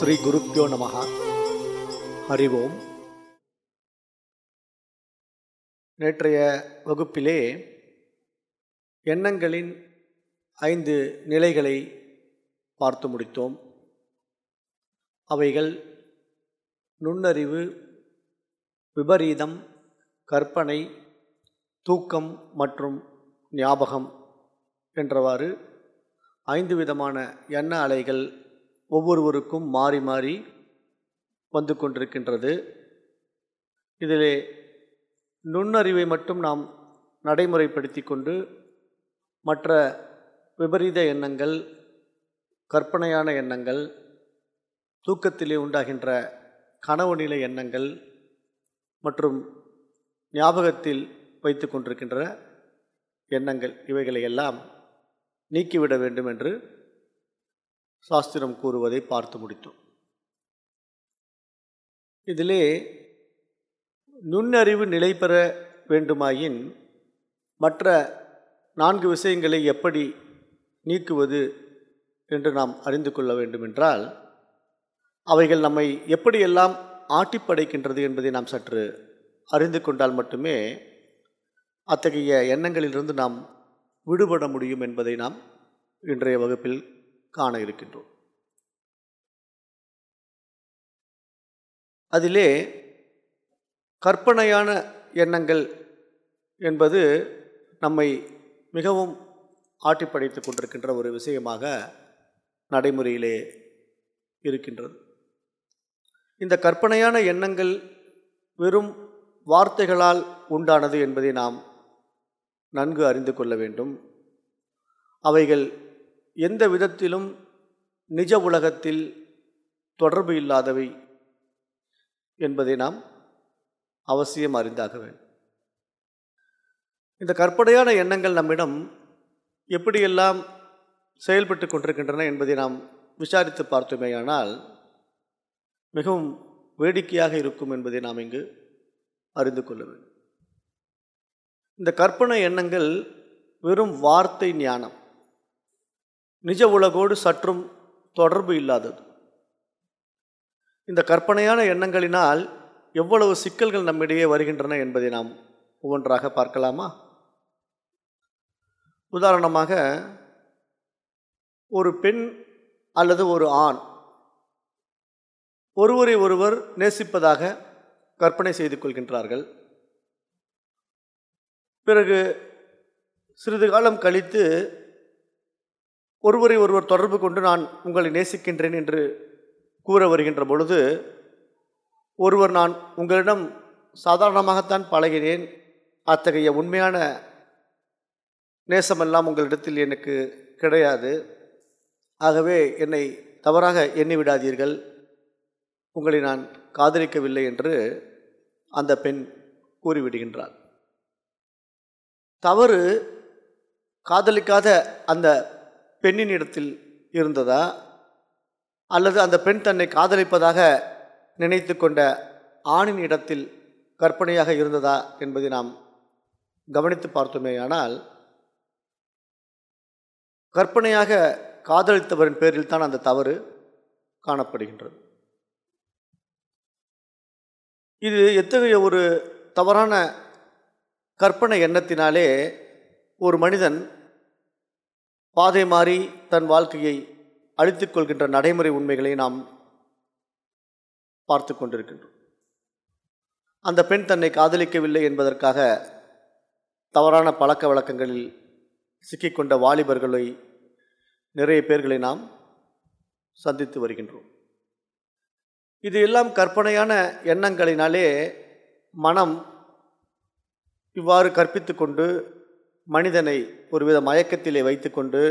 ஸ்ரீ குருப்பியோ நமஹ. அறிவோம் நேற்றைய வகுப்பிலே எண்ணங்களின் ஐந்து நிலைகளை பார்த்து முடித்தோம். அவைகள் நுண்ணறிவு விபரீதம் கற்பனை தூக்கம் மற்றும் ஞாபகம் என்றவாறு ஐந்து விதமான எண்ண அலைகள் ஒவ்வொருவருக்கும் மாறி மாறி வந்து கொண்டிருக்கின்றது. இதிலே நுண்ணறிவை மட்டும் நாம் நடைமுறைப்படுத்தி கொண்டு மற்ற விபரீத எண்ணங்கள் கற்பனையான எண்ணங்கள் தூக்கத்திலே உண்டாகின்ற கனவு நிலை எண்ணங்கள் மற்றும் ஞாபகத்தில் வைத்து கொண்டிருக்கின்ற எண்ணங்கள் இவைகளை எல்லாம் நீக்கிவிட வேண்டும் என்று சாஸ்திரம் கூறுவதை பார்த்து முடித்தோம். இதிலே நுண்ணறிவு நிலை பெற வேண்டுமாயின் மற்ற நான்கு விஷயங்களை எப்படி நீக்குவது என்று நாம் அறிந்து கொள்ள வேண்டுமென்றால் அவைகள் நம்மை எப்படியெல்லாம் ஆட்டிப்படைக்கின்றது என்பதை நாம் சற்று அறிந்து கொண்டால் மட்டுமே அத்தகைய எண்ணங்களிலிருந்து நாம் விடுபட முடியும் என்பதை நாம் இன்றைய வகுப்பில் காண இருக்கின்றோம். அதிலே கற்பனையான எண்ணங்கள் என்பது நம்மை மிகவும் ஆட்டிப்படைத்து கொண்டிருக்கின்ற ஒரு விஷயமாக நடைமுறையிலே இருக்கின்றது. இந்த கற்பனையான எண்ணங்கள் வெறும் வார்த்தைகளால் உண்டானது என்பதை நாம் நன்கு அறிந்து கொள்ள வேண்டும். அவைகள் எந்த விதத்திலும் நிஜ உலகத்தில் தொடர்பு இல்லாதவை என்பதை நாம் அவசியம் அறிந்தாக வேண்டும். இந்த கற்பனையான எண்ணங்கள் நம்மிடம் எப்படியெல்லாம் செயல்பட்டு கொண்டிருக்கின்றன என்பதை நாம் விசாரித்து பார்த்தோமேயானால் மிகவும் வேடிக்கையாக இருக்கும் என்பதை நாம் இங்கு அறிந்து கொள்ள வேண்டும். இந்த கற்பனை எண்ணங்கள் வெறும் வார்த்தை ஞானம். நிஜ உலகோடு சற்றும் தொடர்பு இல்லாதது. இந்த கற்பனையான எண்ணங்களினால் எவ்வளவு சிக்கல்கள் நம்மிடையே வருகின்றன என்பதை நாம் ஒவ்வொன்றாக பார்க்கலாமா? உதாரணமாக ஒரு பெண் அல்லது ஒரு ஆண் ஒருவரை ஒருவர் நேசிப்பதாக கற்பனை செய்து கொள்கின்றார்கள். பிறகு சிறிது காலம் கழித்து ஒருவரை ஒருவர் தொடர்பு கொண்டு நான் உங்களை நேசிக்கின்றேன் என்று கூற வருகின்ற பொழுது ஒருவர் நான் உங்களிடம் சாதாரணமாகத்தான் பழகினேன். அத்தகைய உண்மையான நேசமெல்லாம் உங்களிடத்தில் எனக்கு கிடையாது. ஆகவே என்னை தவறாக எண்ணி விடாதீர்கள் உங்களை நான் காதலிக்கவில்லை என்று அந்த பெண் கூறிவிடுகின்றார் தவறு காதலிக்காத அந்த பெண்ணின் இடத்தில் இருந்ததா? அல்லது அந்த பெண் தன்னை காதலிப்பதாக நினைத்து கொண்ட ஆணின் இடத்தில் கற்பனையாக இருந்ததா என்பதை நாம் கவனித்து பார்த்தோமேயானால் கற்பனையாக காதலித்தவரின் பேரில் தான் அந்த தவறு காணப்படுகின்றது. இது எத்தகைய ஒரு தவறான கற்பனை எண்ணத்தினாலே ஒரு மனிதன் பாதை மாறி தன் வாழ்க்கையை அழித்துக் கொள்கின்ற நடைமுறை உண்மைகளை நாம் பார்த்து கொண்டிருக்கின்றோம். அந்த பெண் தன்னை காதலிக்கவில்லை என்பதற்காக தவறான பழக்க வழக்கங்களில் சிக்கிக்கொண்ட வாலிபர்களை நிறைய பேர்களை நாம் சந்தித்து வருகின்றோம். இது எல்லாம் கற்பனையான எண்ணங்களினாலே மனம் இவ்வாறு கற்பித்து கொண்டு மனிதனை ஒருவித மயக்கத்திலே வைத்துக்கொண்டு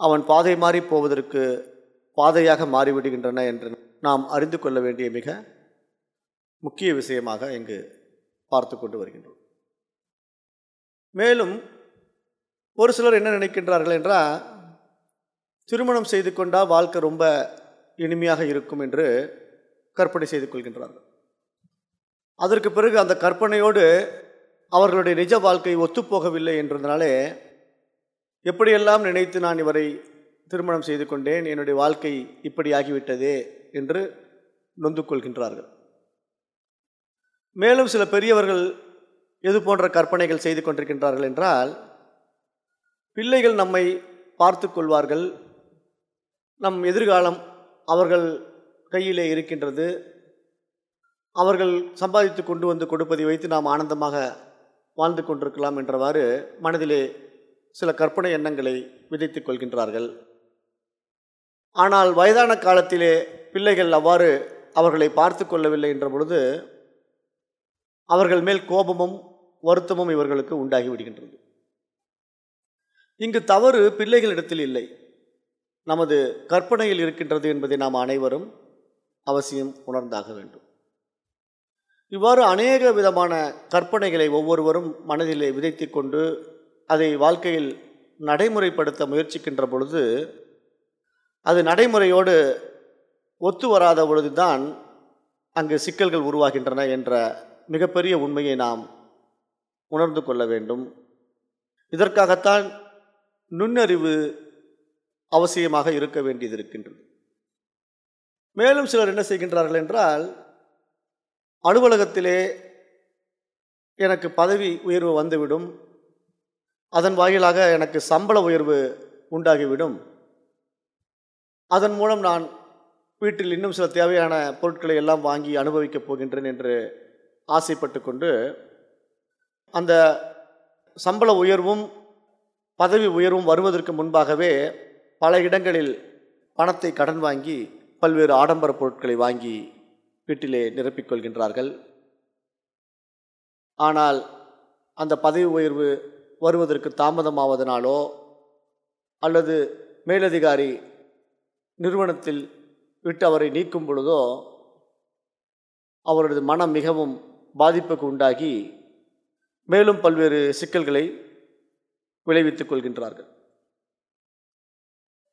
அவன் பாதை மாறி போவதற்கு பாதையாக மாறிவிடுகின்றன என்று நாம் அறிந்து கொள்ள வேண்டிய மிக முக்கிய விஷயமாக இங்கு பார்த்து கொண்டு வருகின்றோம். மேலும் ஒரு சிலர் என்ன நினைக்கின்றார்கள் என்றால் திருமணம் செய்து கொண்டால் வாழ்க்கை ரொம்ப இனிமையாக இருக்கும் என்று கற்பனை செய்து கொள்கின்றார்கள். அதற்கு பிறகு அந்த கற்பனையோடு அவர்களுடைய நிஜ வாழ்க்கை ஒத்துப்போகவில்லை என்றதுனாலே எப்படியெல்லாம் நினைத்து நான் இவரை திருமணம் செய்து கொண்டேன் என்னுடைய வாழ்க்கை இப்படி ஆகிவிட்டதே என்று நொந்து கொள்கின்றார்கள். மேலும் சில பெரியவர்கள் எது போன்ற கற்பனைகள் செய்து கொண்டிருக்கின்றார்கள் என்றால் பிள்ளைகள் நம்மை பார்த்து கொள்வார்கள். நம் எதிர்காலம் அவர்கள் கையிலே இருக்கின்றது. அவர்கள் சம்பாதித்து கொண்டு வந்து கொடுப்பதை வைத்து நாம் ஆனந்தமாக வாழ்ந்து கொண்டிருக்கலாம் என்றவாறு மனதிலே சில கற்பனை எண்ணங்களை விதைத்துக் கொள்கின்றார்கள். ஆனால் வயதான காலத்திலே பிள்ளைகள் அவ்வாறு அவர்களை பார்த்து கொள்ளவில்லை என்ற பொழுது அவர்கள் மேல் கோபமும் வருத்தமும் இவர்களுக்கு உண்டாகி விடுகின்றது. இங்கு தவறு பிள்ளைகளிடத்தில் இல்லை. நமது கற்பனையில் இருக்கின்றது என்பதை நாம் அனைவரும் அவசியம் உணர்ந்தாக வேண்டும். இவ்வாறு அநேக விதமான கற்பனைகளை ஒவ்வொருவரும் மனதிலே விதைத்து கொண்டு அதை வாழ்க்கையில் நடைமுறைப்படுத்த முயற்சிக்கின்ற பொழுது அது நடைமுறையோடு ஒத்து வராத பொழுதுதான் அங்கு சிக்கல்கள் உருவாகின்றன என்ற மிகப்பெரிய உண்மையை நாம் உணர்ந்து கொள்ள வேண்டும். இதற்காகத்தான் நுண்ணறிவு அவசியமாக இருக்க வேண்டியது இருக்கின்றது. மேலும் சிலர் என்ன செய்கின்றார்கள் என்றால் அலுவலகத்திலே எனக்கு பதவி உயர்வு வந்துவிடும். அதன் வாயிலாக எனக்கு சம்பள உயர்வு உண்டாகிவிடும். அதன் மூலம் நான் வீட்டில் இன்னும் சில தேவையான பொருட்களை எல்லாம் வாங்கி அனுபவிக்கப் போகின்றேன் என்று ஆசைப்பட்டு கொண்டு அந்த சம்பள உயர்வும் பதவி உயர்வும் வருவதற்கு முன்பாகவே பல இடங்களில் பணத்தை கடன் வாங்கி பல்வேறு ஆடம்பர பொருட்களை வாங்கி வீட்டிலே நிரப்பிக்கொள்கின்றார்கள் ஆனால் அந்த பதவி உயர்வு வருவதற்கு தாமதமாவதனாலோ அல்லது மேலதிகாரி நிறுவனத்தில் விட்டு அவரை நீக்கும் பொழுதோ அவரது மனம் மிகவும் பாதிப்புக்கு உண்டாகி மேலும் பல்வேறு சிக்கல்களை விளைவித்துக் கொள்கின்றார்கள்.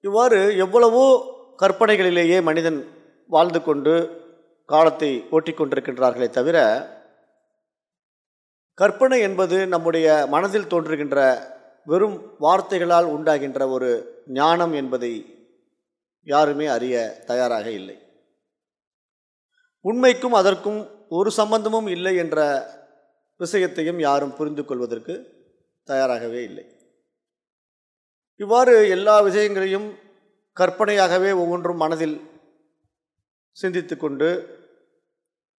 இவ்வாறு எவ்வளவோ கற்பனைகளிலேயே மனிதன் வாழ்ந்து கொண்டு காலத்தை ஓட்டிக்கொண்டிருக்கின்றார்களே தவிர கற்பனை என்பது நம்முடைய மனதில் தோன்றுகின்ற வெறும் வார்த்தைகளால் உண்டாகின்ற ஒரு ஞானம் என்பதை யாருமே அறிய தயாராக இல்லை. உண்மைக்கும் அதற்கும் ஒரு சம்பந்தமும் இல்லை என்ற விஷயத்தையும் யாரும் புரிந்து கொள்வதற்கு தயாராகவே இல்லை. இவ்வாறு எல்லா விஷயங்களையும் கற்பனையாகவே ஒவ்வொன்றும் மனதில் சிந்தித்து கொண்டு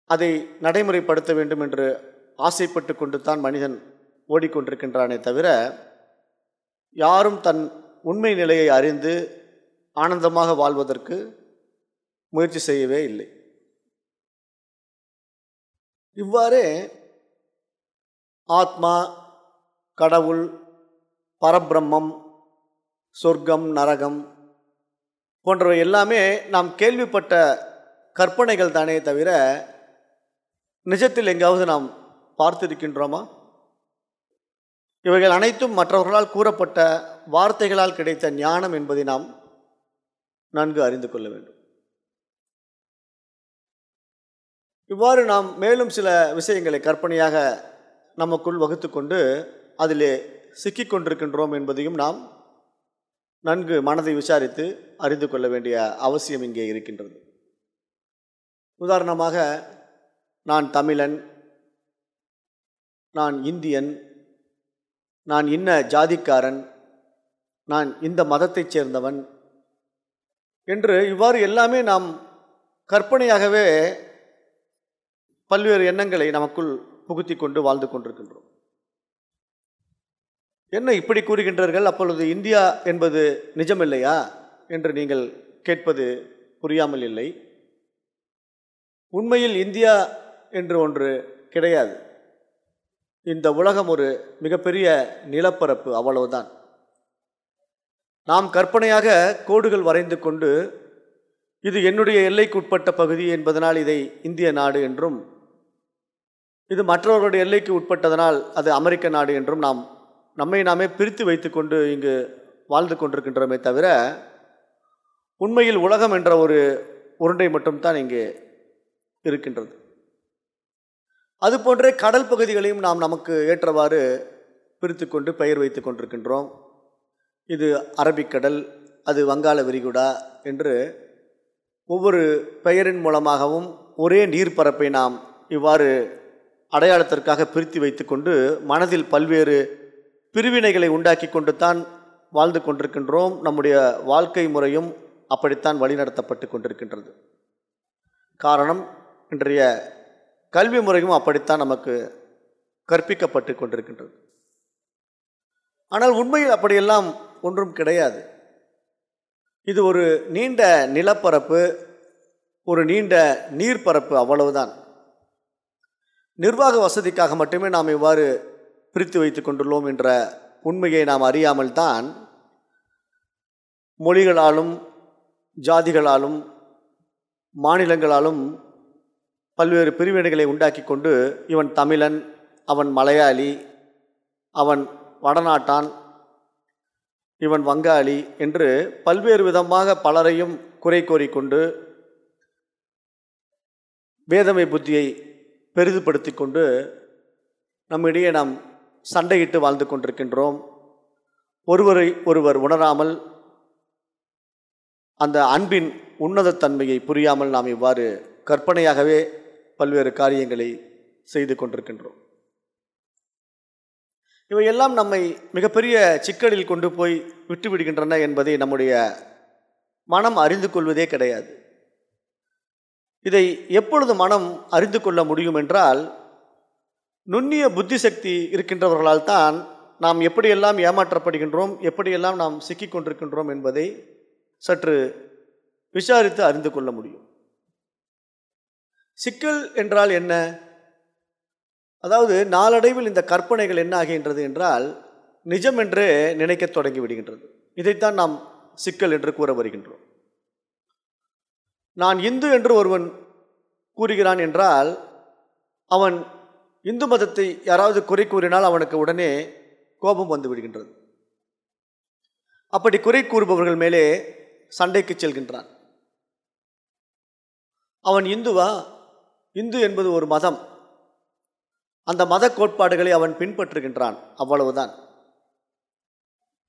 அதை நடைமுறைப்படுத்த வேண்டும் என்று ஆசைப்பட்டு கொண்டு தான் மனிதன் ஓடிக்கொண்டிருக்கின்றானே தவிர யாரும் தன் உண்மை நிலையை அறிந்து ஆனந்தமாக வாழ்வதற்கு முயற்சி செய்யவே இல்லை. இவ்வாறே ஆத்மா கடவுள் பரபிரம்மம் சொர்க்கம் நரகம் போன்றவை எல்லாமே நாம் கேள்விப்பட்ட கற்பனைகள் தானே தவிர நிஜத்தில் எங்காவது நாம் பார்த்திருக்கின்றோமா? இவைகள் அனைத்தும் மற்றவர்களால் கூறப்பட்ட வார்த்தைகளால் கிடைத்த ஞானம் என்பதை நாம் நன்கு அறிந்து கொள்ள வேண்டும். இவ்வாறு நாம் மேலும் சில விஷயங்களை கற்பனையாக நமக்குள் வகுத்து கொண்டு அதிலே சிக்கிக் கொண்டிருக்கின்றோம் என்பதையும் நாம் நன்கு மனதை விசாரித்து அறிந்து கொள்ள வேண்டிய அவசியம் இங்கே இருக்கின்றது. உதாரணமாக நான் தமிழன் நான் இந்தியன் நான் இன்ன ஜாதிக்காரன் நான் இந்த மதத்தைச் சேர்ந்தவன் என்று இவ்வாறு எல்லாமே நாம் கற்பனையாகவே பல்வேறு எண்ணங்களை நமக்குள் புகுத்தி கொண்டு வாழ்ந்து கொண்டிருக்கின்றோம். என்ன இப்படி கூறுகின்றார்கள்? அப்பொழுது இந்தியா என்பது நிஜமில்லையா? என்று நீங்கள் கேட்பது புரியாமல் இல்லை. உண்மையில் இந்தியா என்று ஒன்று கிடையாது. இந்த உலகம் ஒரு மிகப்பெரிய நிலப்பரப்பு அவ்வளவுதான். நாம் கற்பனையாக கோடுகள் வரைந்து கொண்டு இது என்னுடைய எல்லைக்கு பகுதி என்பதனால் இதை இந்திய நாடு என்றும் இது மற்றவர்களுடைய எல்லைக்கு உட்பட்டதனால் அது அமெரிக்க நாடு என்றும் நாம் நம்மை நாமே பிரித்து வைத்துக்கொண்டு இங்கு வாழ்ந்து கொண்டிருக்கின்றோமே தவிர உண்மையில் உலகம் என்ற ஒரு உருண்டை மட்டும்தான் இங்கே இருக்கின்றது. அது போன்ற கடல் பகுதிகளையும் நாம் நமக்கு ஏற்றவாறு பிரித்து கொண்டு பெயர் வைத்து கொண்டிருக்கின்றோம். இது அரபிக்கடல் அது வங்காள விரிகுடா என்று ஒவ்வொரு பெயரின் மூலமாகவும் ஒரே நீர்ப்பரப்பை நாம் இவ்வாறு அடையாளத்திற்காக பிரித்து வைத்துக்கொண்டு மனதில் பல்வேறு பிரிவினைகளை உண்டாக்கி கொண்டு தான் வாழ்ந்து கொண்டிருக்கின்றோம். நம்முடைய வாழ்க்கை முறையும் அப்படித்தான் வழிநடத்தப்பட்டு கொண்டிருக்கின்றது. காரணம் இன்றைய கல்வி முறையும் அப்படித்தான் நமக்கு கற்பிக்கப்பட்டு கொண்டிருக்கின்றது. ஆனால் உண்மையில் அப்படியெல்லாம் ஒன்றும் கிடையாது. இது ஒரு நீண்ட நிலப்பரப்பு ஒரு நீண்ட நீர்ப்பரப்பு அவ்வளவுதான். நிர்வாக வசதிக்காக மட்டுமே நாம் இவ்வாறு பிரித்து வைத்து கொண்டுள்ளோம் என்ற உண்மையை நாம் அறியாமல் தான் மொழிகளாலும் ஜாதிகளாலும் மாநிலங்களாலும் பல்வேறு பிரிவினைகளை உண்டாக்கி கொண்டு இவன் தமிழன் அவன் மலையாளி அவன் வடநாட்டான் இவன் வங்காளி என்று பல்வேறு விதமாக பலரையும் குறை கோரிக்கொண்டு வேதமை புத்தியை பெரிதுபடுத்தி கொண்டு நம்மிடையே நாம் சண்டையிட்டு வாழ்ந்து கொண்டிருக்கின்றோம். ஒருவரை ஒருவர் உணராமல் அந்த அன்பின் உன்னதத்தன்மையை புரியாமல் நாம் இவ்வாறு கற்பனையாகவே பல்வேறு காரியங்களை செய்து கொண்டிருக்கின்றோம். இவையெல்லாம் நம்மை மிகப்பெரிய சிக்கலில் கொண்டு போய் விட்டுவிடுகின்றன என்பதை நம்முடைய மனம் அறிந்து கொள்வதே கிடையாது. இதை எப்பொழுது மனம் அறிந்து கொள்ள முடியும் என்றால் நுண்ணிய புத்தி சக்தி இருக்கின்றவர்களால் தான் நாம் எப்படியெல்லாம் ஏமாற்றப்படுகின்றோம் எப்படியெல்லாம் நாம் சிக்கிக் கொண்டிருக்கின்றோம் என்பதை சற்று விசாரித்து அறிந்து கொள்ள முடியும். சிக்கல் என்றால் என்ன? அதாவது நாளடைவில் இந்த கற்பனைகள் என்ன ஆகின்றது என்றால் நிஜம் என்று நினைக்கத் தொடங்கி விடுகின்றது. இதைத்தான் நாம் சிக்கல் என்று கூற வருகின்றோம். நான் இந்து என்று ஒருவன் கூறுகிறான் என்றால் அவன் இந்து மதத்தை யாராவது குறை கூறினால் அவனுக்கு உடனே கோபம் வந்து விடுகின்றது. அப்படி குறை கூறுபவர்கள் மேலே சண்டைக்கு செல்கின்றான். அவன் இந்துவா? இந்து என்பது ஒரு மதம். அந்த மத கோட்பாடுகளை அவன் பின்பற்றுகின்றான். அவ்வளவுதான்.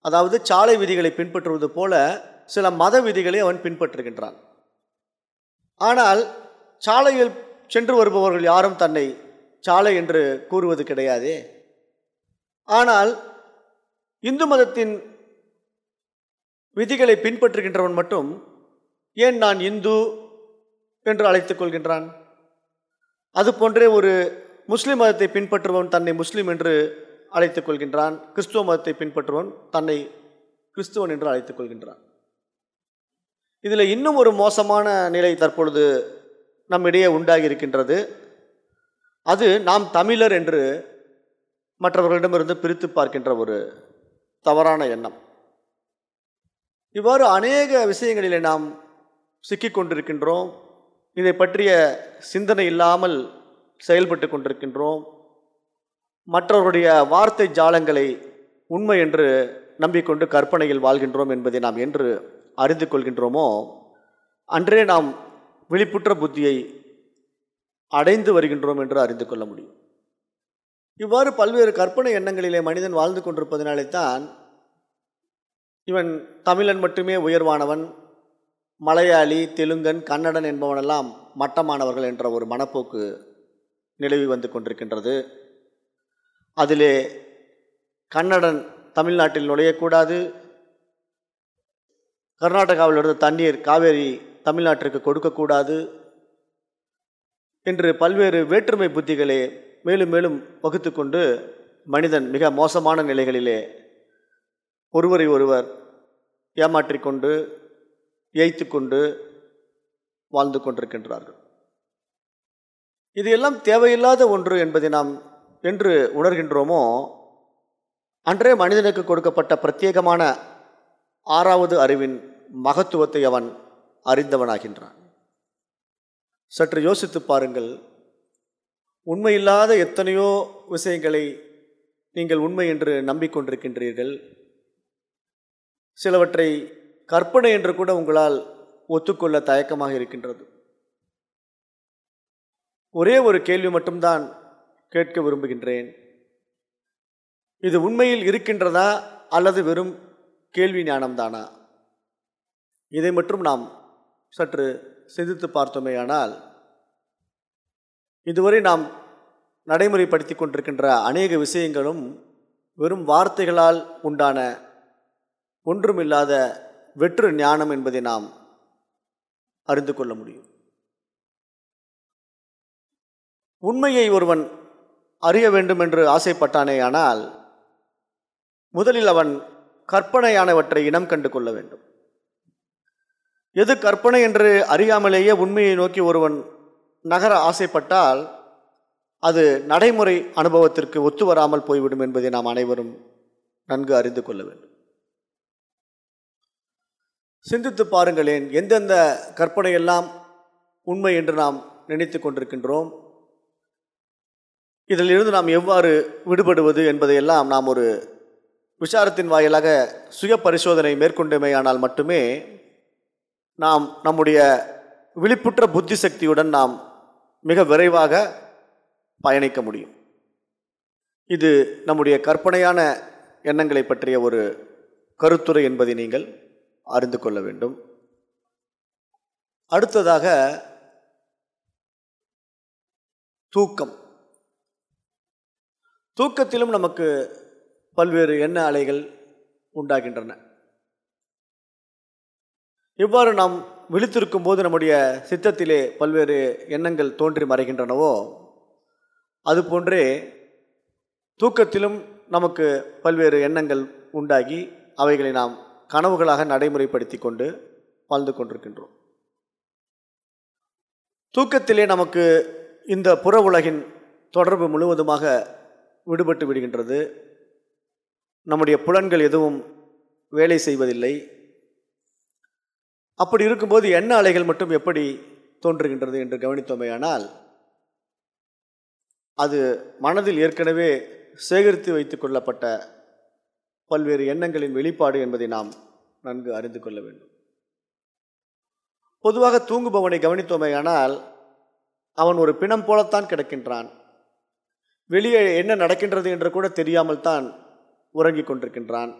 அதாவது சாலை விதிகளை பின்பற்றுவது போல சில மத விதிகளை அவன் பின்பற்றுகின்றான். ஆனால் சாலையில் சென்று வருபவர்கள் யாரும் தன்னை சாலை என்று கூறுவது கிடையாதே. ஆனால் இந்து மதத்தின் விதிகளை பின்பற்றுகின்றவன் மட்டும் ஏன் நான் இந்து என்று அழைத்துக் கொள்கின்றான்? அது போன்றே ஒரு முஸ்லீம் மதத்தை பின்பற்றுபவன் தன்னை முஸ்லீம் என்று அழைத்துக் கொள்கின்றான். கிறிஸ்துவ மதத்தை பின்பற்றுவன் தன்னை கிறிஸ்துவன் என்று அழைத்துக் கொள்கின்றான். இதில் இன்னும் ஒரு மோசமான நிலை தற்பொழுது நம்மிடையே உண்டாகி இருக்கின்றது அது நாம் தமிழர் என்று மற்றவர்களிடமிருந்து பிரித்து பார்க்கின்ற ஒரு தவறான எண்ணம். இவ்வாறு அநேக விஷயங்களிலே நாம் சிக்கிக்கொண்டிருக்கின்றோம். இதை பற்றிய சிந்தனை இல்லாமல் செயல்பட்டு கொண்டிருக்கின்றோம். மற்றவருடைய வார்த்தை ஜாலங்களை உண்மை என்று நம்பிக்கொண்டு கற்பனையில் வாழ்கின்றோம் என்பதை நாம் என்று அறிந்து கொள்கின்றோமோ? அன்றே நாம் விழிப்புற்ற புத்தியை அடைந்து வருகின்றோம் என்று அறிந்து கொள்ள முடியும். இவ்வாறு பல்வேறு கற்பனை எண்ணங்களிலே மனிதன் வாழ்ந்து கொண்டிருப்பதனாலே தான் இவன் தமிழன் மட்டுமே உயர்வானவன் மலையாளி தெலுங்கன் கன்னடன் என்பவனெல்லாம் மட்டமானவர்கள் என்ற ஒரு மனப்போக்கு நிலவி வந்து கொண்டிருக்கின்றது. அதிலே கன்னடன் தமிழ்நாட்டில் நுழையக்கூடாது. கர்நாடகாவிலிருந்து தண்ணீர் காவேரி தமிழ்நாட்டிற்கு கொடுக்கக்கூடாது என்று பல்வேறு வேற்றுமை புத்திகளை மேலும் மேலும் வகுத்து கொண்டு மனிதன் மிக மோசமான நிலைகளிலே ஒருவரை ஒருவர் ஏமாற்றிக்கொண்டு ஏய்த்து கொண்டு வாழ்ந்து கொண்டிருக்கின்றார்கள். இது எல்லாம் தேவையில்லாத ஒன்று என்பதை நாம் என்று உணர்கின்றோமோ அன்றே மனிதனுக்கு கொடுக்கப்பட்ட பிரத்யேகமான ஆறாவது அறிவின் மகத்துவத்தை அவன் அறிந்தவனாகின்றான். சற்று யோசித்து பாருங்கள். உண்மையில்லாத எத்தனையோ விஷயங்களை நீங்கள் உண்மை என்று நம்பிக்கொண்டிருக்கின்றீர்கள். சிலவற்றை கற்பனை என்று கூட உங்களால் ஒத்துக்கொள்ள தயக்கமாக இருக்கின்றது. ஒரே ஒரு கேள்வி மட்டும்தான் கேட்க விரும்புகின்றேன். இது உண்மையில் இருக்கின்றதா அல்லது வெறும் கேள்வி ஞானம்தானா? இதை மட்டும் நாம் சற்று சிந்தித்து பார்த்தோமேயானால் இதுவரை நாம் நடைமுறைப்படுத்தி கொண்டிருக்கின்ற அநேக விஷயங்களும் வெறும் வார்த்தைகளால் உண்டான ஒன்றுமில்லாத வெற்று ஞானம் என்பதை நாம் அறிந்து கொள்ள முடியும். உண்மையை ஒருவன் அறிய வேண்டும் என்று ஆசைப்பட்டானேயானால் முதலில் அவன் கற்பனையானவற்றை இனம் கண்டு கொள்ள வேண்டும். எது கற்பனை என்று அறியாமலேயே உண்மையை நோக்கி ஒருவன் நகர ஆசைப்பட்டால் அது நடைமுறை அனுபவத்திற்கு ஒத்து வராமல் போய்விடும் என்பதை நாம் அனைவரும் நன்கு அறிந்து கொள்ள வேண்டும். சிந்தித்து பாருங்களேன் எந்தெந்த கற்பனையெல்லாம் உண்மை என்று நாம் நினைத்து கொண்டிருக்கின்றோம் இதிலிருந்து நாம் எவ்வாறு விடுபடுவது என்பதையெல்லாம் நாம் ஒரு விசாரத்தின் வாயிலாக சுய பரிசோதனை மேற்கொண்டுமையானால் மட்டுமே நாம் நம்முடைய விழிப்புற்ற புத்தி சக்தியுடன் நாம் மிக விரைவாக பயணிக்க முடியும். இது நம்முடைய கற்பனையான எண்ணங்களை பற்றிய ஒரு கருத்துரை என்பதை நீங்கள் அறிந்து கொள்ள வேண்டும். அடுத்ததாக தூக்கம். தூக்கத்திலும் நமக்கு பல்வேறு எண்ண அலைகள் உண்டாகின்றன. இவ்வாறு நாம் விழித்திருக்கும் போது நம்முடைய சித்தத்திலே பல்வேறு எண்ணங்கள் தோன்றி மறைகின்றனவோ அதுபோன்றே தூக்கத்திலும் நமக்கு பல்வேறு எண்ணங்கள் உண்டாகி அவைகளை நாம் கனவுகளாக நடைமுறைப்படுத்தி கொண்டு வாழ்ந்து கொண்டிருக்கின்றோம். தூக்கத்திலே நமக்கு இந்த புற உலகின் தொடர்பு முழுவதுமாக விடுபட்டு விடுகின்றது. நம்முடைய புலன்கள் எதுவும் வேலை செய்வதில்லை. அப்படி இருக்கும்போது எண்ண அலைகள் மட்டும் எப்படி தோன்றுகின்றது என்று கவனித்தோமேயானால் அது மனதில் ஏற்கனவே சேகரித்து வைத்துக் கொள்ளப்பட்ட பல்வேறு எண்ணங்களின் வெளிப்பாடு என்பதை நாம் நன்கு அறிந்து கொள்ள வேண்டும். பொதுவாக தூங்குபவனை கவனித்தோமேயானால் அவன் ஒரு பிணம் போலத்தான் கிடக்கின்றான். வெளியே என்ன நடக்கின்றது என்று கூட தெரியாமல் தான் உறங்கிக் கொண்டிருக்கின்றான்.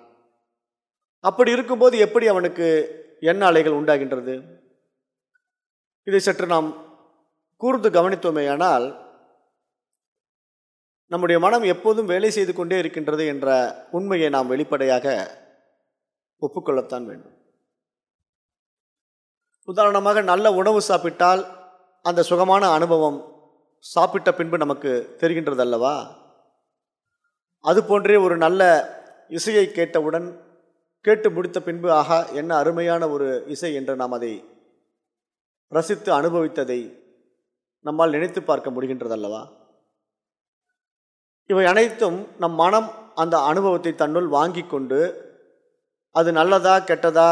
அப்படி இருக்கும்போது எப்படி அவனுக்கு எண்ண அலைகள் உண்டாகின்றது? இதை சற்று நாம் கூர்ந்து கவனித்தோமேயானால் நம்முடைய மனம் எப்போதும் வேலை செய்து கொண்டே இருக்கின்றது என்ற உண்மையை நாம் வெளிப்படையாக ஒப்புக்கொள்ளத்தான் வேண்டும். உதாரணமாக நல்ல உணவு சாப்பிட்டால் அந்த சுகமான அனுபவம் சாப்பிட்ட பின்பு நமக்கு தெரிகின்றது அல்லவா அதுபோன்றே ஒரு நல்ல இசையை கேட்டவுடன் கேட்டு முடித்த பின்பு ஆகா என்ன அருமையான ஒரு இசை என்று நாம் அதை ரசித்து அனுபவித்ததை நம்மால் நினைத்து பார்க்க முடிகின்றதல்லவா? இவை அனைத்தும் நம் மனம் அந்த அனுபவத்தை தன்னுள் வாங்கி கொண்டு அது நல்லதா கெட்டதா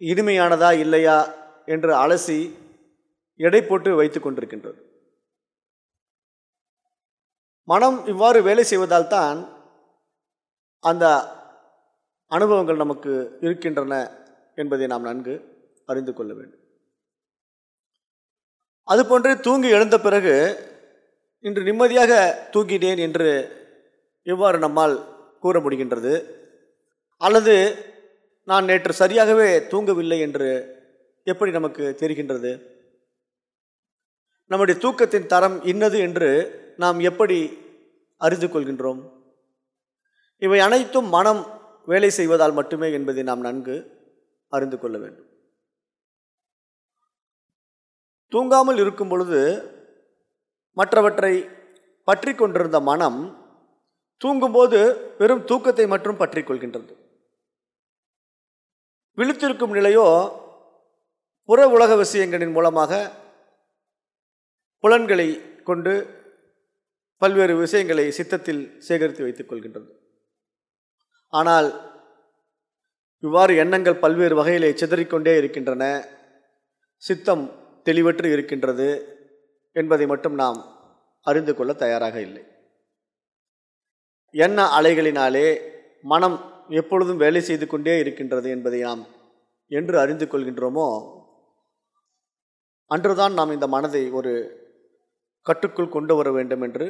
இனிமையானதா இல்லையா என்று அலசி எடை போட்டு வைத்து கொண்டிருக்கின்றது. மனம் இவ்வாறு வேலை செய்வதால் தான் அந்த அனுபவங்கள் நமக்கு இருக்கின்றன என்பதை நாம் நன்கு அறிந்து கொள்ள வேண்டும். அதுபோன்று தூங்கி எழுந்த பிறகு இன்று நிம்மதியாக தூங்கினேன் என்று எவ்வாறு நம்மால் கூற முடிகின்றது. அல்லது நான் நேற்று சரியாகவே தூங்கவில்லை என்று எப்படி நமக்கு தெரிகின்றது? நம்முடைய தூக்கத்தின் தரம் இன்னது என்று நாம் எப்படி அறிந்து கொள்கின்றோம்? இவை அனைத்தும் மனம் வேலை செய்வதால் மட்டுமே என்பதை நாம் நன்கு அறிந்து கொள்ள வேண்டும். தூங்காமல் இருக்கும் பொழுது மற்றவற்றை பற்றி கொண்டிருந்த மனம் தூங்கும்போது வெறும் தூக்கத்தை மட்டும் பற்றி கொள்கின்றது. விழித்திருக்கும் நிலையோ புற உலக விஷயங்களின் மூலமாக புலன்களை கொண்டு பல்வேறு விஷயங்களை சித்தத்தில் சேகரித்து வைத்துக் கொள்கின்றது. ஆனால் இவ்வாறு எண்ணங்கள் பல்வேறு வகையிலே சிதறிக்கொண்டே இருக்கின்றன. சித்தம் தெளிவற்று இருக்கின்றது என்பதை மட்டும் நாம் அறிந்து கொள்ள தயாராக இல்லை. எண்ண அலைகளினாலே மனம் எப்பொழுதும் வேலை செய்து கொண்டே இருக்கின்றது என்பதை நாம் என்று அறிந்து கொள்கின்றோமோ? அன்றுதான் நாம் இந்த மனதை ஒரு கட்டுக்குள் கொண்டு வர வேண்டும் என்று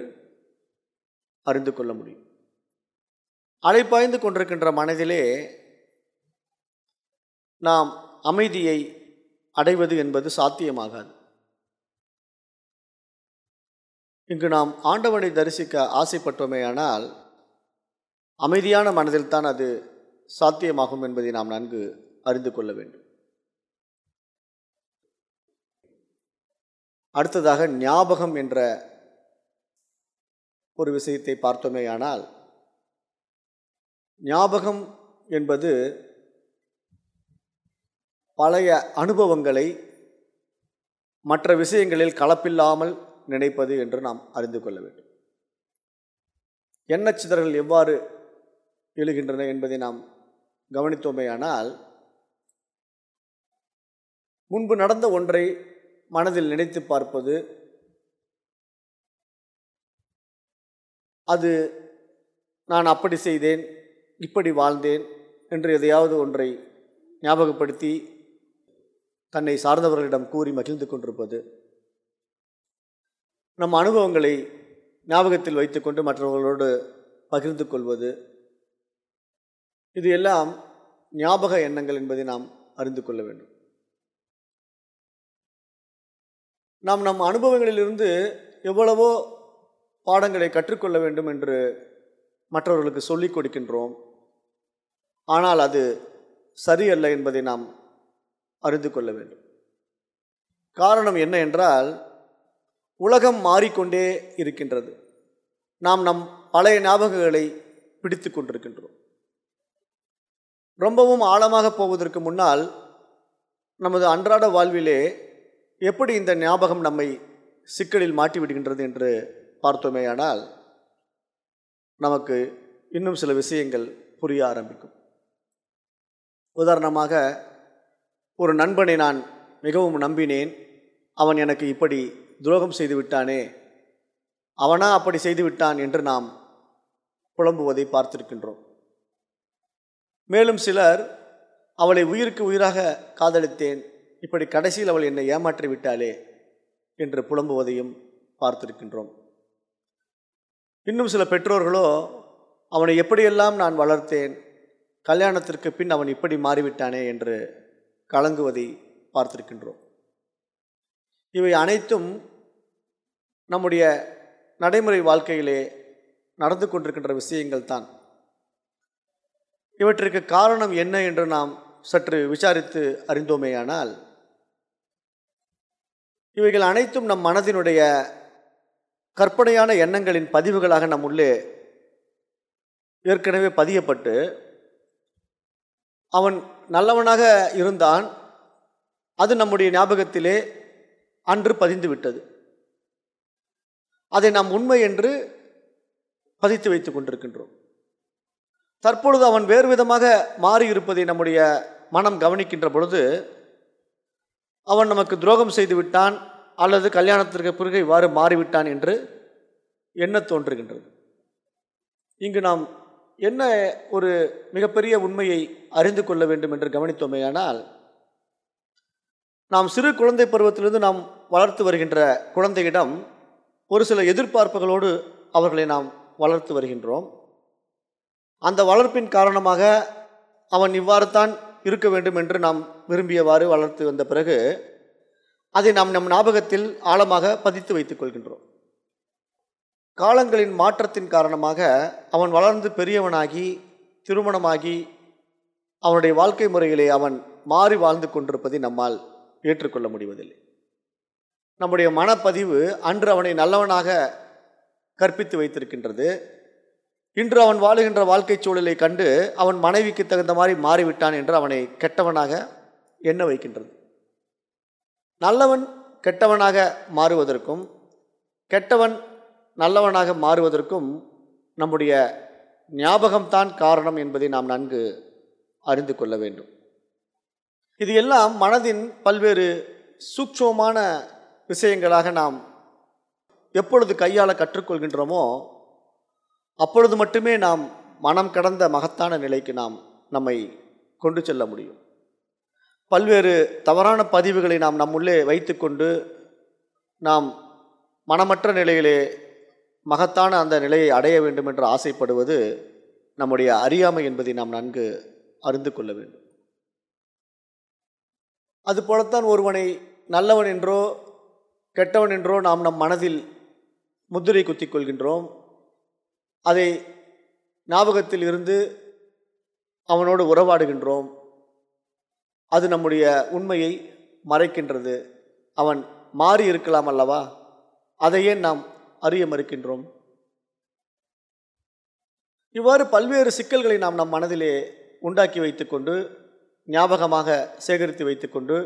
அறிந்து கொள்ள முடியும். அலைப்பாய்ந்து கொண்டிருக்கின்ற மனதிலே நாம் அமைதியை அடைவது என்பது சாத்தியமாகாது. இங்கு நாம் ஆண்டவனை தரிசிக்க ஆசைப்பட்டோமேயானால் அமைதியான மனதில் தான் அது சாத்தியமாகும் என்பதை நாம் நன்கு அறிந்து கொள்ள வேண்டும். அடுத்ததாக ஞாபகம் என்ற ஒரு விஷயத்தை பார்த்தோமேயானால் ஞாபகம் என்பது பழைய அனுபவங்களை மற்ற விஷயங்களில் கலப்பில்லாமல் நினைப்பது என்று நாம் அறிந்து கொள்ள வேண்டும். எண்ணச்சிதறல் எவ்வாறு எழுகின்றன என்பதை நாம் கவனித்தோமேயானால் முன்பு நடந்த ஒன்றை மனதில் நினைத்து பார்ப்பது அது நான் அப்படி செய்தேன் இப்படி வாழ்ந்தேன் என்று எதையாவது ஒன்றை ஞாபகப்படுத்தி தன்னை சார்ந்தவர்களிடம் கூறி மகிழ்ந்து கொண்டிருப்பது. நம் அனுபவங்களை ஞாபகத்தில் வைத்துக்கொண்டு மற்றவர்களோடு பகிர்ந்து கொள்வது இது எல்லாம் ஞாபக எண்ணங்கள் என்பதை நாம் அறிந்து கொள்ள வேண்டும். நாம் நம் அனுபவங்களிலிருந்து எவ்வளவோ பாடங்களை கற்றுக்கொள்ள வேண்டும் என்று மற்றவர்களுக்கு சொல்லிக் கொடுக்கின்றோம். ஆனால் அது சரியல்ல என்பதை நாம் அறிந்து கொள்ள வேண்டும். காரணம் என்ன என்றால் உலகம் மாறிக்கொண்டே இருக்கின்றது. நாம் நம் பழைய ஞாபகங்களை பிடித்து கொண்டிருக்கின்றோம். ரொம்பவும் ஆழமாக போவதற்கு முன்னால் நமது அன்றாட வாழ்விலே எப்படி இந்த ஞாபகம் நம்மை சிக்கலில் மாட்டிவிடுகின்றது என்று பார்த்தோமேயானால் நமக்கு இன்னும் சில விஷயங்கள் புரிய ஆரம்பிக்கும். உதாரணமாக ஒரு நண்பனை நான் மிகவும் நம்பினேன். அவன் எனக்கு இப்படி துரோகம் செய்து விட்டானே. அவனா அப்படி செய்து விட்டான் என்று நாம் புலம்புவதை பார்த்திருக்கின்றோம். மேலும் சிலர் அவளை உயிருக்கு உயிராக காதலித்தேன். இப்படி கடைசியில் அவள் என்னை ஏமாற்றி விட்டாளே என்று புலம்புவதையும் பார்த்திருக்கின்றோம். இன்னும் சில பெற்றோர்களோ அவனை எப்படியெல்லாம் நான் வளர்த்தேன் கல்யாணத்திற்கு பின் அவன் இப்படி மாறிவிட்டானே என்று கலங்குவதை பார்த்திருக்கின்றோம். இவை அனைத்தும் நம்முடைய நடைமுறை வாழ்க்கையிலே நடந்து கொண்டிருக்கின்ற விஷயங்கள் தான் இவற்றிற்கு காரணம் என்ன என்று நாம் சற்று விசாரித்து அறிந்தோமேயானால் இவைகள் அனைத்தும் நம் மனதினுடைய கற்பனையான எண்ணங்களின் பதிவுகளாக நம் உள்ளே ஏற்கனவே பதியப்பட்டு அவன் நல்லவனாக இருந்தான். அது நம்முடைய ஞாபகத்திலே அன்று பதிந்து விட்டது அதை நாம் உண்மை என்று பதித்து வைத்து கொண்டிருக்கின்றோம். தற்பொழுது அவன் வேறு விதமாக மாறி இருப்பதை நம்முடைய மனம் கவனிக்கின்ற பொழுது அவன் நமக்கு துரோகம் செய்து விட்டான் அல்லது கல்யாணத்திற்கு பிறகு இவ்வாறு மாறிவிட்டான் என்று எண்ண தோன்றுகின்றது? இங்கு நாம் என்ன ஒரு மிகப்பெரிய உண்மையை அறிந்து கொள்ள வேண்டும் என்று கவனித்தோமேயானால் நாம் சிறு குழந்தை பருவத்திலிருந்து நாம் வளர்த்து வருகின்ற குழந்தையிடம் ஒரு சில எதிர்பார்ப்புகளோடு அவர்களை நாம் வளர்த்து வருகின்றோம். அந்த வளர்ப்பின் காரணமாக அவன் இவ்வாறு தான் இருக்க வேண்டும் என்று நாம் விரும்பியவாறு வளர்த்து வந்த பிறகு அதை நாம் நம் ஞாபகத்தில் ஆழமாக பதித்து வைத்துக் கொள்கின்றோம். காலங்களின் மாற்றத்தின் காரணமாக அவன் வளர்ந்து பெரியவனாகி திருமணமாகி அவனுடைய வாழ்க்கை முறையிலே அவன் மாறி வாழ்ந்து கொண்டிருப்பதை நம்மால் ஏற்றுக்கொள்ள முடிவதில்லை. நம்முடைய மனப்பதிவு அன்று அவனை நல்லவனாக கற்பித்து வைத்திருக்கின்றது. இன்று அவன் வாழுகின்ற வாழ்க்கை சூழலை கண்டு அவன் மனைவிக்கு தகுந்த மாதிரி மாறிவிட்டான் என்று அவனை கெட்டவனாக எண்ண வைக்கின்றது. நல்லவன் கெட்டவனாக மாறுவதற்கும் கெட்டவன் நல்லவனாக மாறுவதற்கும் நம்முடைய ஞாபகம்தான் காரணம் என்பதை நாம் நன்கு அறிந்து கொள்ள வேண்டும். இது எல்லாம் மனதின் பல்வேறு சூட்சமான விஷயங்களாக நாம் எப்பொழுது கையாள கற்றுக்கொள்கின்றோமோ அப்பொழுது மட்டுமே நாம் மனம் கடந்த மகத்தான நிலைக்கு நாம் நம்மை கொண்டு செல்ல முடியும். பல்வேறு தவறான பதிவுகளை நாம் நம்முள்ளே வைத்துக்கொண்டு நாம் மனமற்ற நிலையிலே மகத்தான அந்த நிலையை அடைய வேண்டும் என்று ஆசைப்படுவது நம்முடைய அறியாமை என்பதை நாம் நன்கு அறிந்து கொள்ள வேண்டும். அதுபோலத்தான் ஒருவனை நல்லவன் என்றோ கெட்டவன் என்றோ நாம் நம் மனதில் முத்திரை குத்திக் கொள்கின்றோம். அதை ஞாபகத்தில் இருந்து அவனோடு உறவாடுகின்றோம். அது நம்முடைய உண்மையை மறைக்கின்றது. அவன் மாறி இருக்கலாம் அல்லவா? அதையே நாம் அறிய மறுக்கின்றோம். இவ்வாறு பல்வேறு சிக்கல்களை நாம் நம் மனதிலே உண்டாக்கி வைத்துக்கொண்டு ஞாபகமாக சேகரித்து வைத்துக்கொண்டு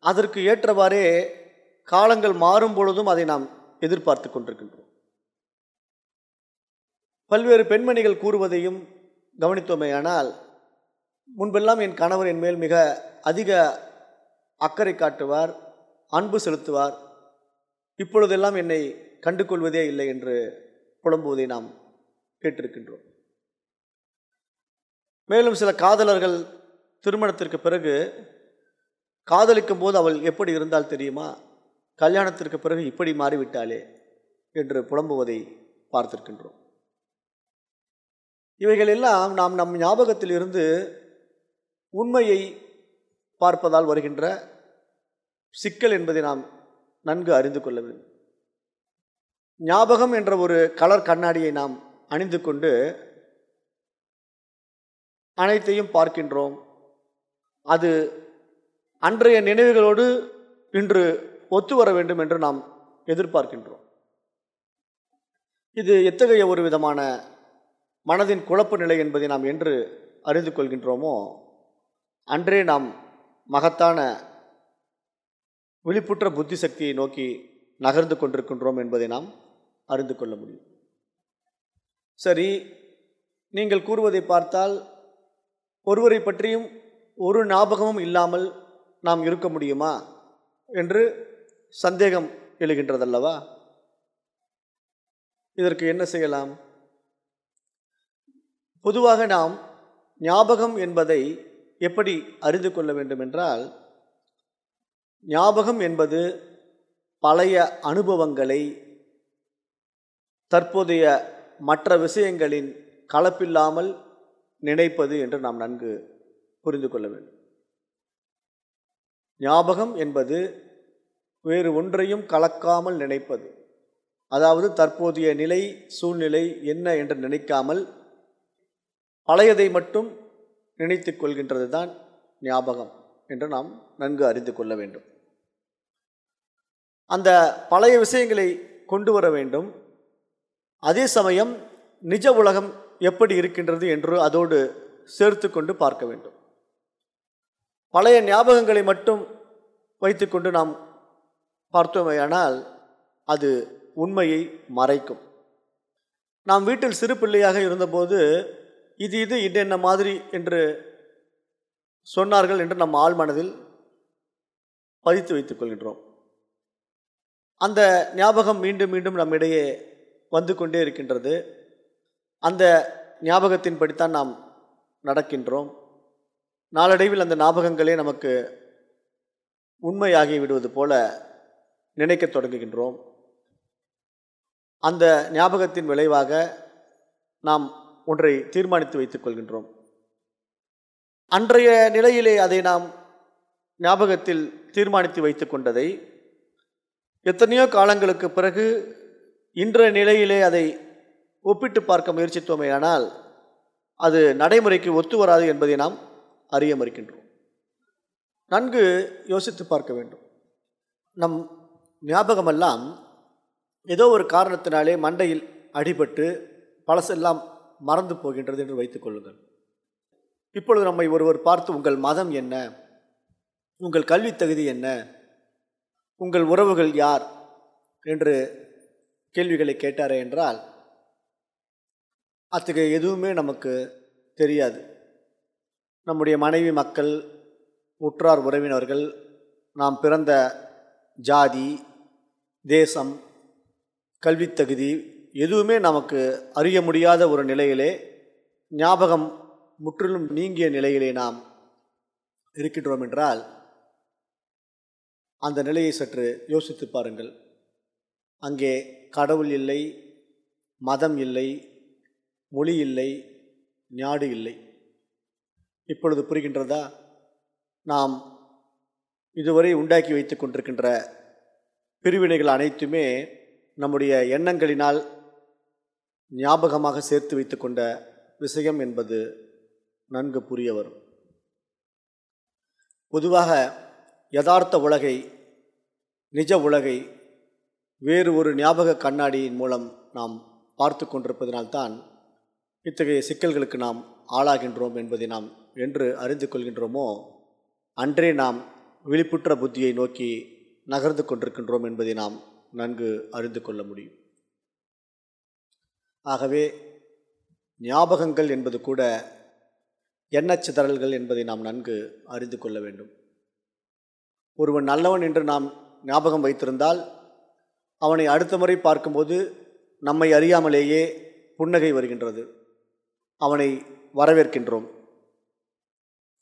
அதற்கு ஏற்றவாறே காலங்கள் மாறும் பொழுதும் அதை நாம் எதிர்பார்த்து கொண்டிருக்கின்றோம். பல்வேறு பெண்மணிகள் கூறுவதையும் கவனித்தோமேயானால் முன்பெல்லாம் என் கணவர் என் மேல் மிக அதிக அக்கறை காட்டுவார் அன்பு செலுத்துவார். இப்பொழுதெல்லாம் என்னை கண்டு கொள்வதே இல்லை என்று புலம்புவதை நாம் கேட்டிருக்கின்றோம். மேலும் சில காதலர்கள் திருமணத்திற்கு பிறகு காதலிக்கும் போது அவள் எப்படி இருந்தால் தெரியுமா? கல்யாணத்திற்கு பிறகு இப்படி மாறிவிட்டாளே என்று புலம்புவதை பார்த்திருக்கின்றோம். இவைகள் எல்லாம் நாம் நம் ஞாபகத்தில் இருந்து உண்மையை பார்ப்பதால் வருகின்ற சிக்கல் என்பதை நாம் நன்கு அறிந்து கொள்ள வேண்டும். ஞாபகம் என்ற ஒரு கலர் கண்ணாடியை நாம் அணிந்து கொண்டு அனைத்தையும் பார்க்கின்றோம். அது அன்றைய நினைவுகளோடு இன்று ஒத்து வர வேண்டும் என்று நாம் எதிர்பார்க்கின்றோம். இது எத்தகைய ஒரு விதமான மனதின் குழப்ப நிலை என்பதை நாம் என்று அறிந்து கொள்கின்றோமோ அன்றே நாம் மகத்தான விழிப்புற்ற புத்தி சக்தியை நோக்கி நகர்ந்து கொண்டிருக்கின்றோம் என்பதை நாம் அறிந்து கொள்ள முடியும். சரி நீங்கள் கூறுவதை பார்த்தால் ஒருவரை பற்றியும் ஒரு ஞாபகமும் இல்லாமல் நாம் இருக்க முடியுமா என்று சந்தேகம் எழுகின்றதல்லவா? இதற்கு என்ன செய்யலாம்? பொதுவாக நாம் ஞாபகம் என்பதை எப்படி அறிந்து கொள்ள வேண்டும் என்றால் ஞாபகம் என்பது பழைய அனுபவங்களை தற்போதைய மற்ற விஷயங்களின் கலப்பில்லாமல் நினைப்பது என்று நாம் நன்கு புரிந்து கொள்ள வேண்டும். ஞாபகம் என்பது வேறு ஒன்றையும் கலக்காமல் நினைப்பது அதாவது தற்போதைய நிலை சூழ்நிலை என்ன என்று நினைக்காமல் பழையதை மட்டும் நினைத்து கொள்கின்றது தான் ஞாபகம் என்று நாம் நன்கு அறிந்து கொள்ள வேண்டும். அந்த பழைய விஷயங்களை கொண்டு வர வேண்டும். அதே சமயம் நிஜ உலகம் எப்படி இருக்கின்றது என்று அதோடு சேர்த்து கொண்டு பார்க்க வேண்டும். பழைய ஞாபகங்களை மட்டும் வைத்துக்கொண்டு நாம் பார்த்தோமேயானால் அது உண்மையை மறைக்கும். நாம் வீட்டில் சிறு பிள்ளையாக இருந்தபோது இது இது இன்னென்ன மாதிரி என்று சொன்னார்கள் என்று நம் ஆள் மனதில் பதித்து வைத்துக் கொள்கின்றோம். அந்த ஞாபகம் மீண்டும் மீண்டும் நம்மிடையே வந்து கொண்டே இருக்கின்றது. அந்த ஞாபகத்தின்படித்தான் நாம் நடக்கின்றோம். நாளடைவில் அந்த ஞாபகங்களே நமக்கு உண்மையாகி விடுவது போல நினைக்கத் தொடங்குகின்றோம். அந்த ஞாபகத்தின் விளைவாக நாம் ஒன்றை தீர்மானித்து வைத்துக் கொள்கின்றோம். அன்றைய நிலையிலே அதை நாம் ஞாபகத்தில் தீர்மானித்து வைத்து கொண்டதை எத்தனையோ காலங்களுக்கு பிறகு இன்றைய நிலையிலே அதை ஒப்பிட்டு பார்க்க முயற்சித்தோமேயானால் அது நடைமுறைக்கு ஒத்து வராது என்பதை நாம் அறிய மறுக்கின்றோம். நன்கு யோசித்து பார்க்க வேண்டும். நம் ஞாபகமெல்லாம் ஏதோ ஒரு காரணத்தினாலே மண்டையில் அடிபட்டு பழசெல்லாம் மறந்து போகின்றது என்று வைத்துக் கொள்ளுங்கள். இப்பொழுது நம்மை ஒருவர் பார்த்து உங்கள் மதம் என்ன? உங்கள் கல்வி தகுதி என்ன? உங்கள் உறவுகள் யார்? என்று கேள்விகளை கேட்டாரே என்றால் அத்தகைய எதுவுமே நமக்கு தெரியாது. நம்முடைய மனைவி மக்கள் உற்றார் உறவினர்கள் நாம் பிறந்த ஜாதி தேசம் கல்வித்தகுதி எதுவுமே நமக்கு அறிய முடியாத ஒரு நிலையிலே ஞாபகம் முற்றிலும் நீங்கிய நிலையிலே நாம் இருக்கின்றோம் என்றால் அந்த நிலையை சற்று யோசித்து பாருங்கள். அங்கே கடவுள் இல்லை மதம் இல்லை மொழி இல்லை ஞாடு இல்லை. இப்பொழுது புரிகின்றதா? நாம் இதுவரை உண்டாக்கி வைத்து கொண்டிருக்கின்ற பிரிவினைகள் அனைத்துமே நம்முடைய எண்ணங்களினால் ஞாபகமாக சேர்த்து வைத்து கொண்ட விஷயம் என்பது நன்கு புரிய வரும். பொதுவாக யதார்த்த உலகை நிஜ உலகை வேறு ஒரு ஞாபக கண்ணாடியின் மூலம் நாம் பார்த்து கொண்டிருப்பதனால்தான் இத்தகைய சிக்கல்களுக்கு நாம் ஆளாகின்றோம் என்பதை நாம் என்று அறிந்து கொள்கின்றோமோ? அன்றே நாம் விழிப்புற்ற புத்தியை நோக்கி நகர்ந்து கொண்டிருக்கின்றோம் என்பதை நாம் நன்கு அறிந்து கொள்ள முடியும். ஆகவே ஞாபகங்கள் என்பது கூட எண்ணச்சிதறல்கள் என்பதை நாம் நன்கு அறிந்து கொள்ள வேண்டும். ஒருவன் நல்லவன் என்று நாம் ஞாபகம் வைத்திருந்தால் அவனை அடுத்த முறை பார்க்கும்போது நம்மை அறியாமலேயே புன்னகை வருகின்றது. அவனை வரவேற்கின்றோம்.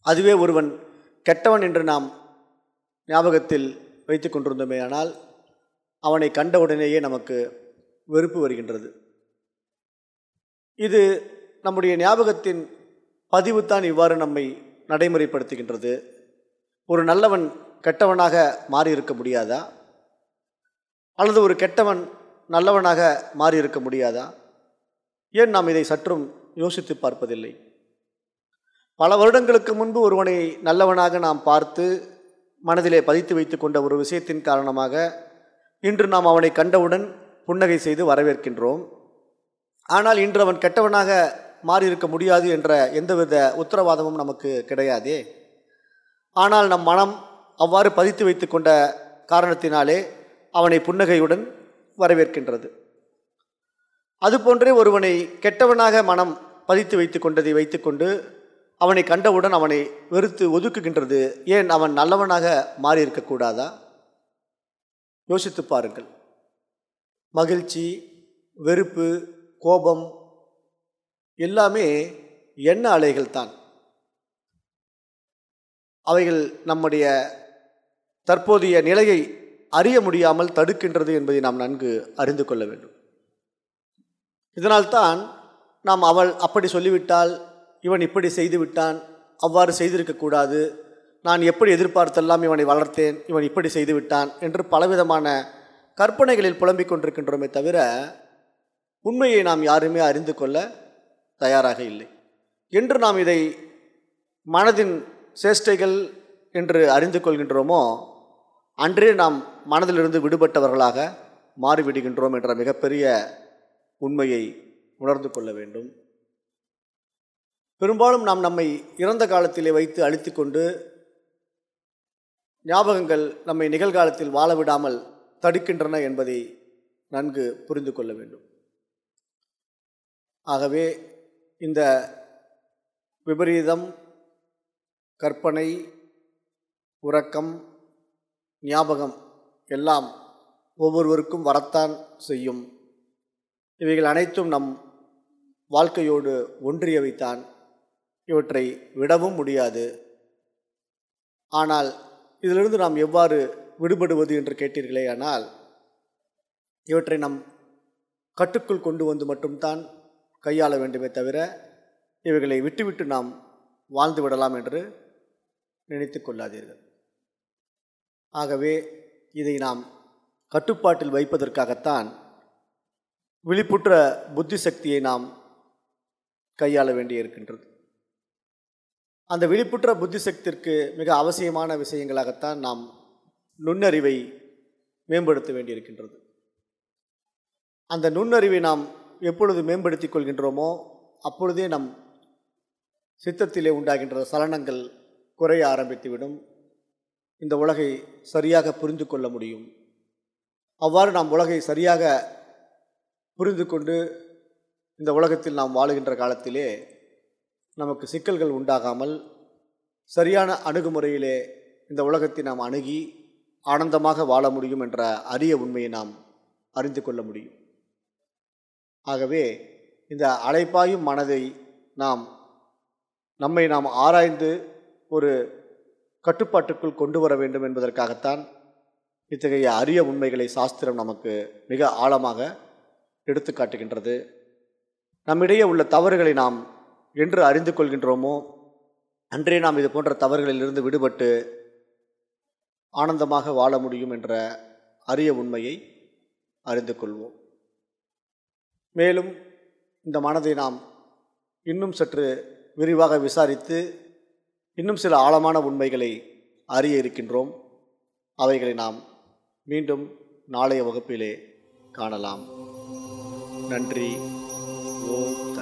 அதுவே ஒருவன் கெட்டவன் என்று நாம் ஞாபகத்தில் வைத்து கொண்டிருந்தோமே ஆனால் அவனை கண்டவுடனேயே நமக்கு வெறுப்பு வருகின்றது. இது நம்முடைய ஞாபகத்தின் பதிவுத்தான் இவ்வாறு நம்மை நடைமுறைப்படுத்துகின்றது. ஒரு நல்லவன் கெட்டவனாக மாறியிருக்க முடியாதா? அல்லது ஒரு கெட்டவன் நல்லவனாக மாறியிருக்க முடியாதா? ஏன் நாம் இதை சற்றும் யோசித்து பார்ப்பதில்லை? பல வருடங்களுக்கு முன்பு ஒருவனை நல்லவனாக நாம் பார்த்து மனதிலே பதித்து வைத்து கொண்ட ஒரு விஷயத்தின் காரணமாக இன்று நாம் அவனை கண்டவுடன் புன்னகை செய்து வரவேற்கின்றோம். ஆனால் இன்று அவன் கெட்டவனாக மாறியிருக்க முடியாது என்ற எந்தவித உத்தரவாதமும் நமக்கு கிடையாதே. ஆனால் நம் மனம் அவ்வாறு பதித்து வைத்து கொண்ட காரணத்தினாலே அவனை புன்னகையுடன் வரவேற்கின்றது. அதுபோன்றே ஒருவனை கெட்டவனாக மனம் பதித்து வைத்து கொண்டதை வைத்துக்கொண்டு அவனை கண்டவுடன் அவனை வெறுத்து ஒதுக்குகின்றது. ஏன் அவன் நல்லவனாக மாறியிருக்கக்கூடாதா யோசித்து பாருங்கள். மகிழ்ச்சி வெறுப்பு கோபம் எல்லாமே எண்ண அலைகள் தான். அவைகள் நம்முடைய தற்போதைய நிலையை அறிய முடியாமல் தடுக்கின்றது என்பதை நாம் நன்கு அறிந்து கொள்ள வேண்டும். இதனால்தான் நாம் அவள் அப்படி சொல்லிவிட்டால் இவன் இப்படி செய்துவிட்டான் அவ்வாறு செய்திருக்கக்கூடாது நான் எப்படி எதிர்பார்த்தெல்லாம் இவனை வளர்த்தேன் இவன் இப்படி செய்துவிட்டான் என்று பலவிதமான கற்பனைகளில் புலம்பிக் கொண்டிருக்கின்றோமே தவிர உண்மையை நாம் யாருமே அறிந்து கொள்ள தயாராக இல்லை. என்று நாம் இதை மனதின் சேஷ்டைகள் என்று அறிந்து கொள்கின்றோமோ அன்றே நாம் மனதிலிருந்து விடுபட்டவர்களாக மாறிவிடுகின்றோம் என்ற மிகப்பெரிய உண்மையை உணர்ந்து கொள்ள வேண்டும். பெரும்பாலும் நாம் நம்மை இறந்த காலத்திலே வைத்து அழித்து கொண்டு ஞாபகங்கள் நம்மை நிகழ்காலத்தில் வாழ விடாமல் தடுக்கின்றன என்பதை நன்கு புரிந்து கொள்ள வேண்டும். ஆகவே இந்த விபரீதம் கற்பனை உறக்கம் ஞாபகம் எல்லாம் ஒவ்வொருவருக்கும் வரத்தான் செய்யும். இவைகள் அனைத்தும் நம் வாழ்க்கையோடு ஒன்றியவைத்தான். இவற்றை விடவும் முடியாது. ஆனால் இதிலிருந்து நாம் எவ்வாறு விடுபடுவது என்று கேட்டீர்களே ஆனால் இவற்றை நம் கட்டுக்குள் கொண்டு வந்து மட்டும்தான் கையாள வேண்டுமே தவிர இவைகளை விட்டுவிட்டு நாம் வாழ்ந்து விடலாம் என்று நினைத்து கொள்ளாதீர்கள். ஆகவே இதை நாம் கட்டுப்பாட்டில் வைப்பதற்காகத்தான் விழிப்புற்ற புத்தி சக்தியை நாம் கையாள வேண்டியிருக்கின்றது. அந்த விழிப்புற்ற புத்தி சக்திற்கு மிக அவசியமான விஷயங்களாகத்தான் நாம் நுண்ணறிவை மேம்படுத்த வேண்டியிருக்கின்றது. அந்த நுண்ணறிவை நாம் எப்பொழுது மேம்படுத்திக் கொள்கின்றோமோ அப்பொழுதே நம் சித்தத்திலே உண்டாகின்ற சலனங்கள் குறைய ஆரம்பித்துவிடும். இந்த உலகை சரியாக புரிந்து கொள்ள முடியும். அவ்வாறு நாம் உலகை சரியாக புரிந்து கொண்டு இந்த உலகத்தில் நாம் வாழுகின்ற காலத்திலே நமக்கு சிக்கல்கள் உண்டாகாமல் சரியான அணுகுமுறையிலே இந்த உலகத்தை நாம் அணுகி ஆனந்தமாக வாழ முடியும் என்ற அரிய உண்மையை நாம் அறிந்து கொள்ள முடியும். ஆகவே இந்த அலைப்பாயும் மனதை நாம் நம்மை நாம் ஆராய்ந்து ஒரு கட்டுப்பாட்டுக்குள் கொண்டு வர வேண்டும் என்பதற்காகத்தான் இத்தகைய அரிய உண்மைகளை சாஸ்திரம் நமக்கு மிக ஆழமாக எடுத்து காட்டுகின்றது. நம்மிடையே உள்ள தவறுகளை நாம் என்று அறிந்து கொள்கின்றோமோ அன்றே நாம் இது போன்ற தவறுகளிலிருந்து விடுபட்டு ஆனந்தமாக வாழ முடியும் என்ற அரிய உண்மையை அறிந்து கொள்வோம். மேலும் இந்த மனதை நாம் இன்னும் சற்று விரிவாக விசாரித்து இன்னும் சில ஆழமான உண்மைகளை அறிய இருக்கின்றோம். அவைகளை நாம் மீண்டும் நாளைய வகுப்பிலே காணலாம். நன்றி. ஓம்.